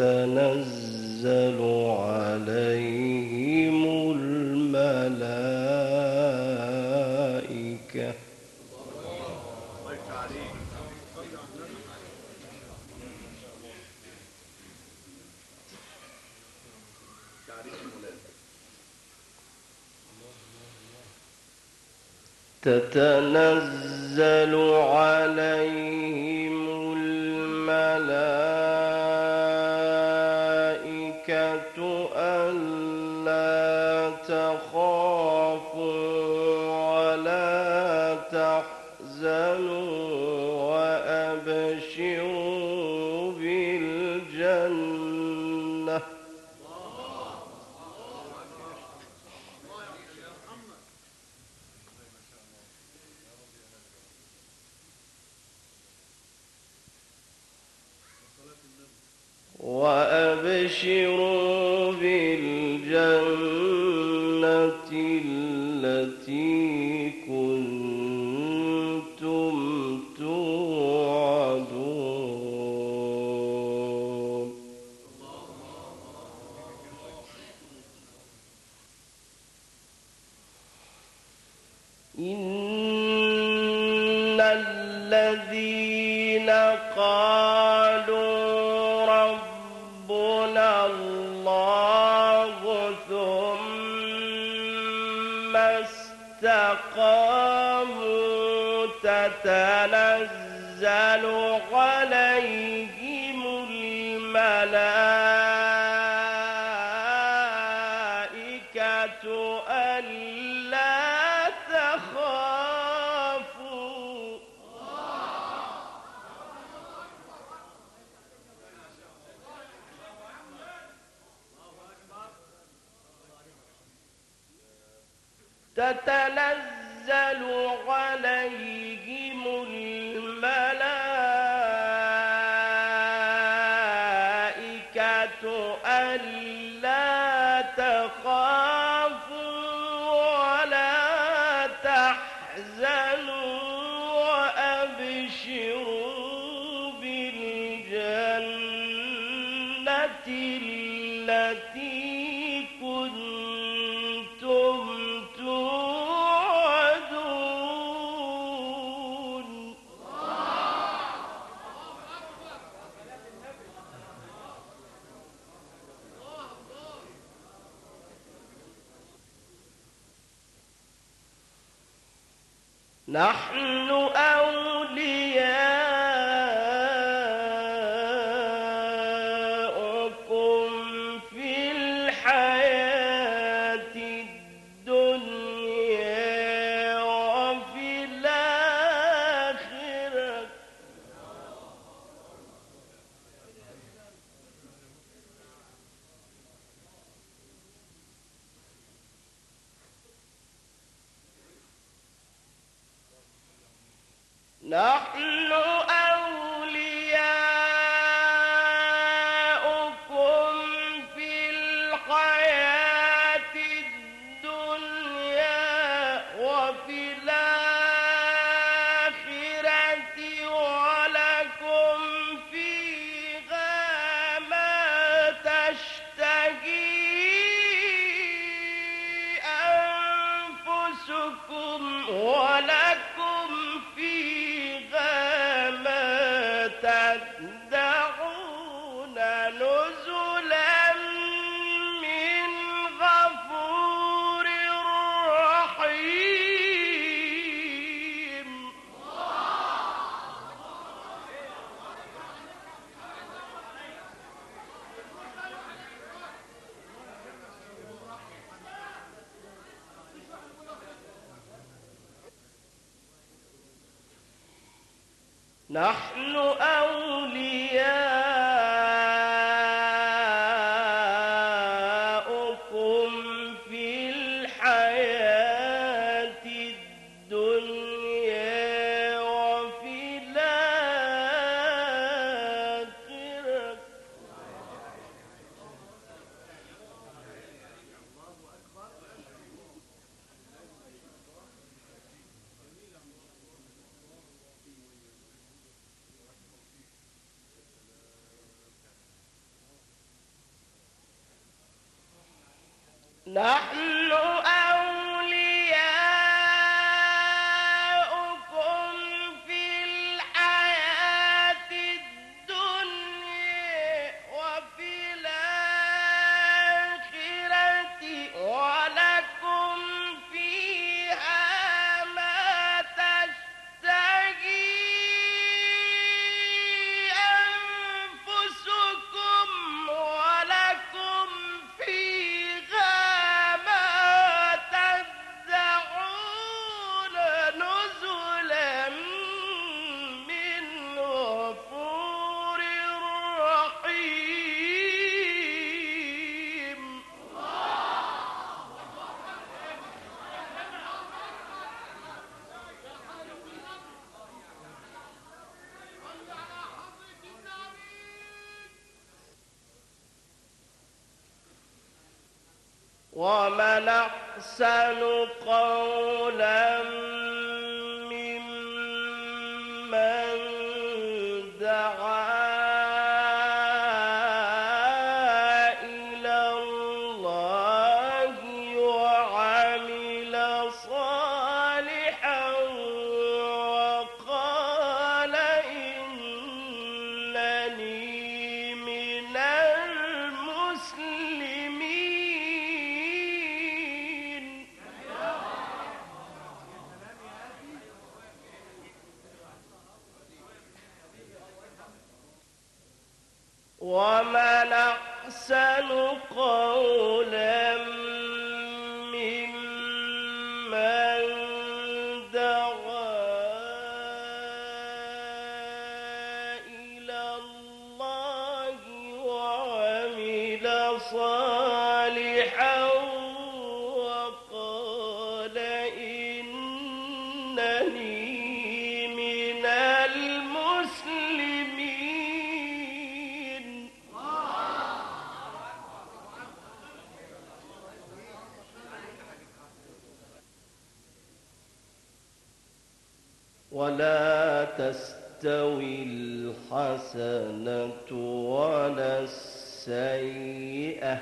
تتنزل عليهم الملائكة. تتنزل عليهم كنتم تتلزل غير أولياء Salut. ولا تستوي الحسنة ولا السيئة.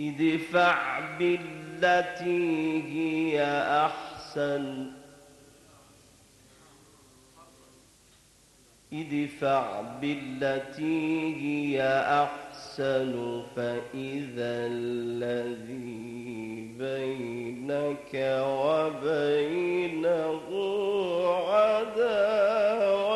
ادفع بالتي هي أحسن. ادفع بالتي هي أحسن فإذا الذي بينك وبينه عداوة.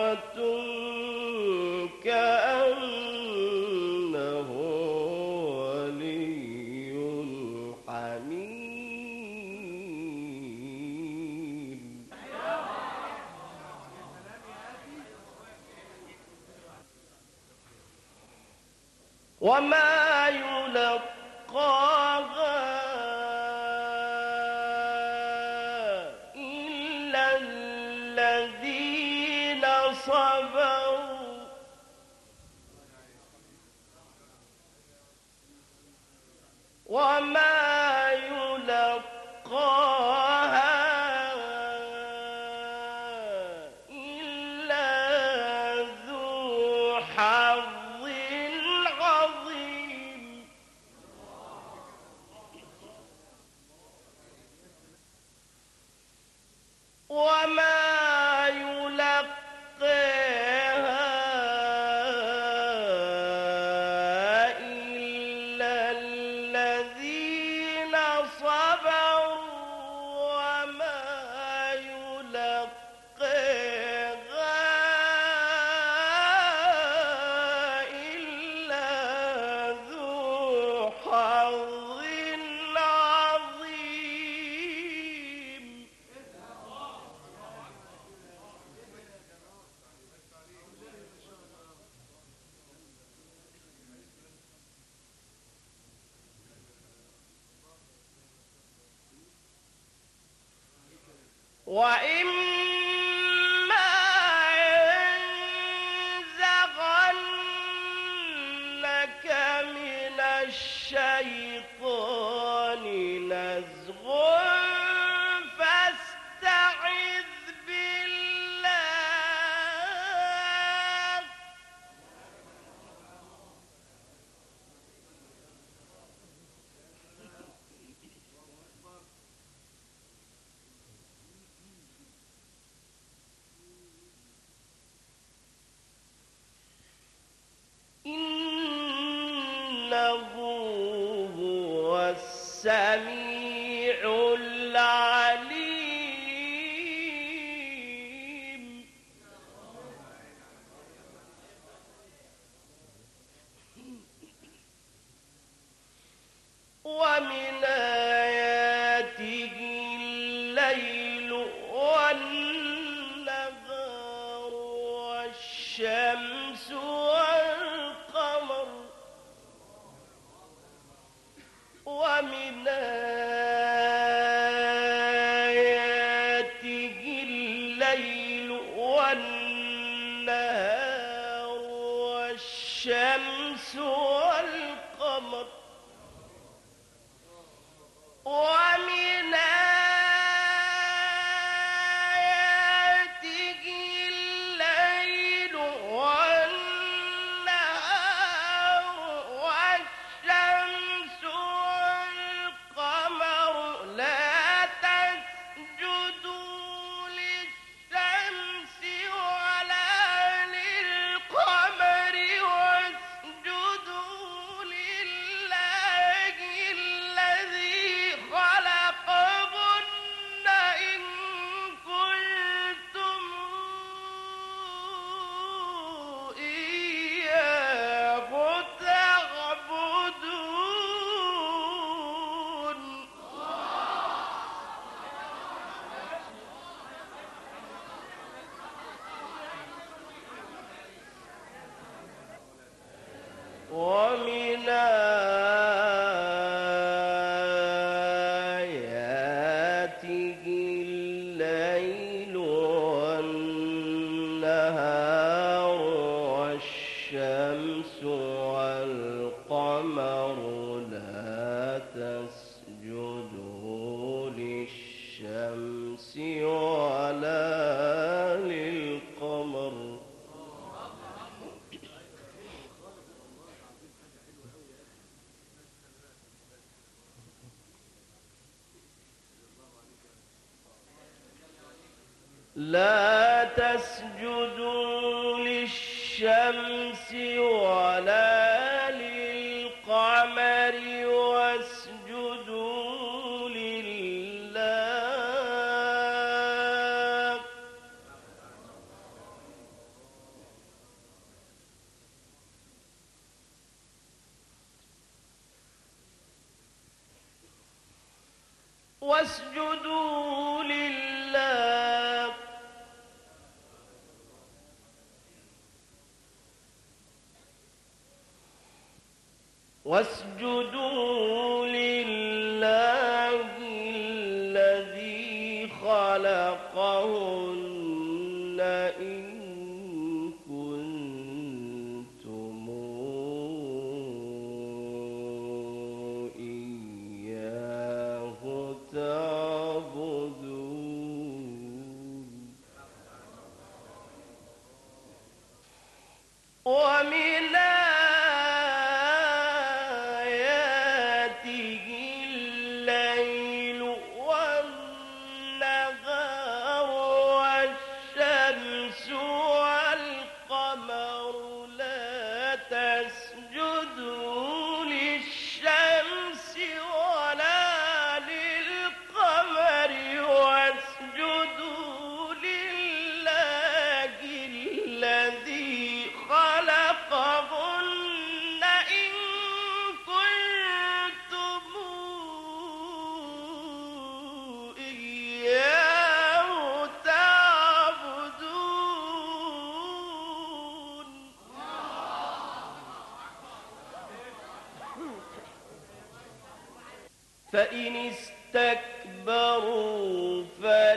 وما يلقى السميع ومن لا تسجدوا للشمس ولا فإن استكبروا فالذين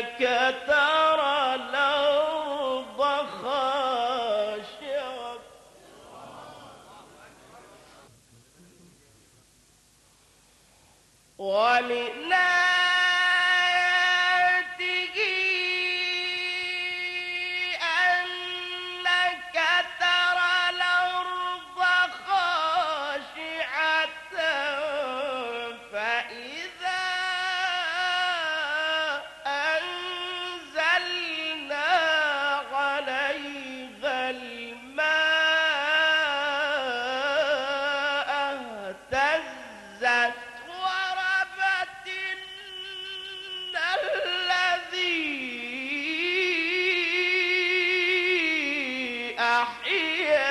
إنك تعلم الذي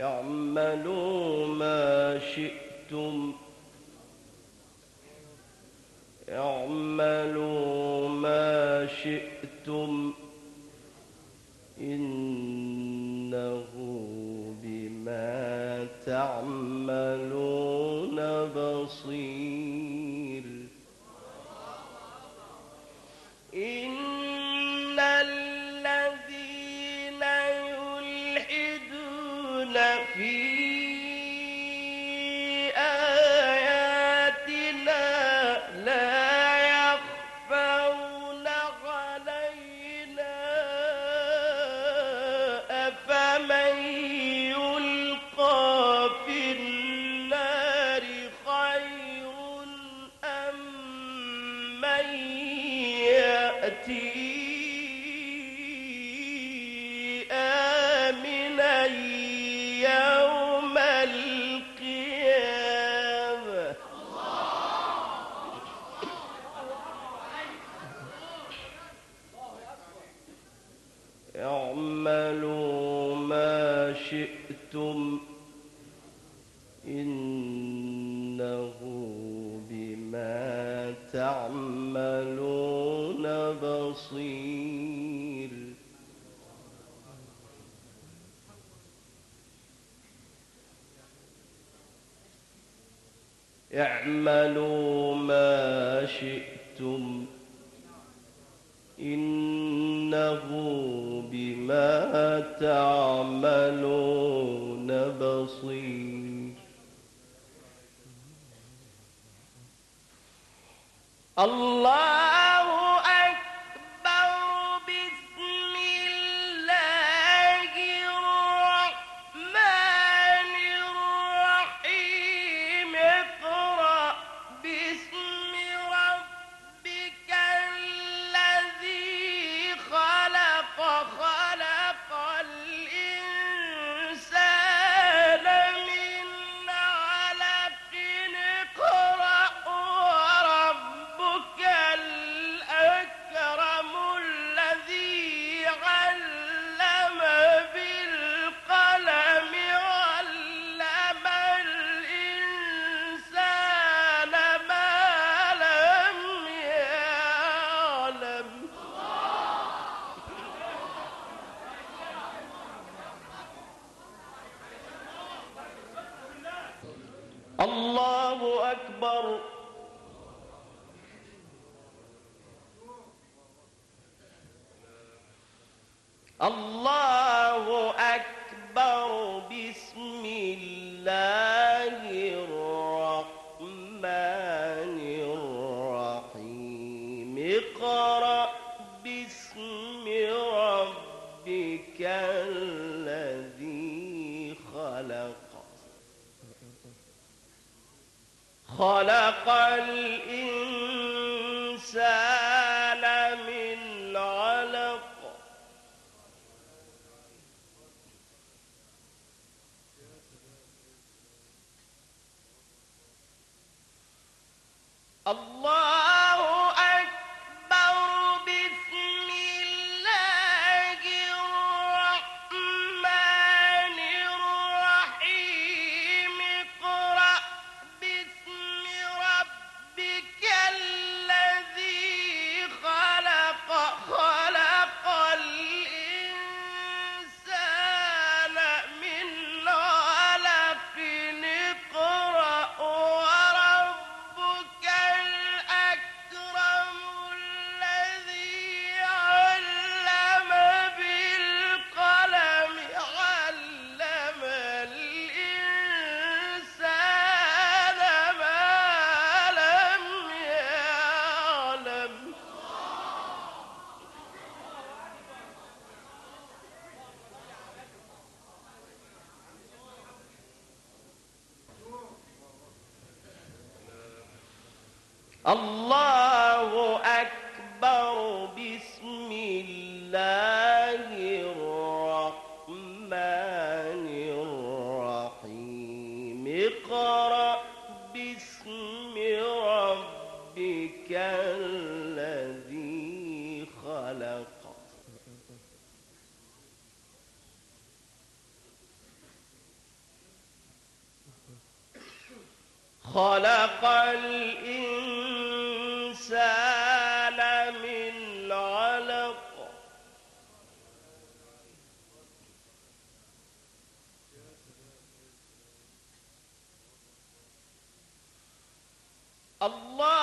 اعملوا ما شئتم. اعملوا ما شئتم. اعملوا ما شئتم إنه بما تعملون بصير. الله خلق الإنسان Allah Allah